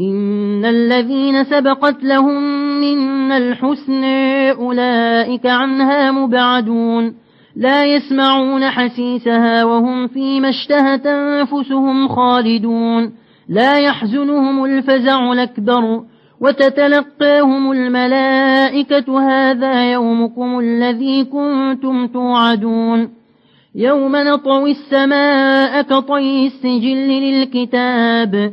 إن الذين سبقت لهم من الحسن أولئك عنها مبعدون لا يسمعون حسيسها وهم فيما اشتهت أنفسهم خالدون لا يحزنهم الفزع الأكبر وتتلقاهم الملائكة هذا يومكم الذي كنتم توعدون يوم نطوي السماء كطي السجل للكتاب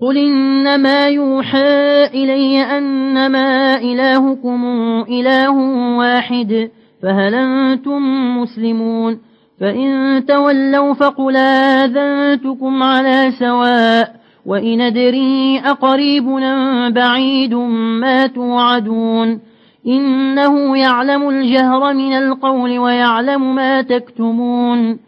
قل إنما يوحى إلي أنما إلهكم إله واحد فهل أنتم مسلمون فإن تولوا فقل آذنتكم على سواء وإن أدري أقريب بعيد ما توعدون إنه يعلم الجهر من القول ويعلم ما تكتمون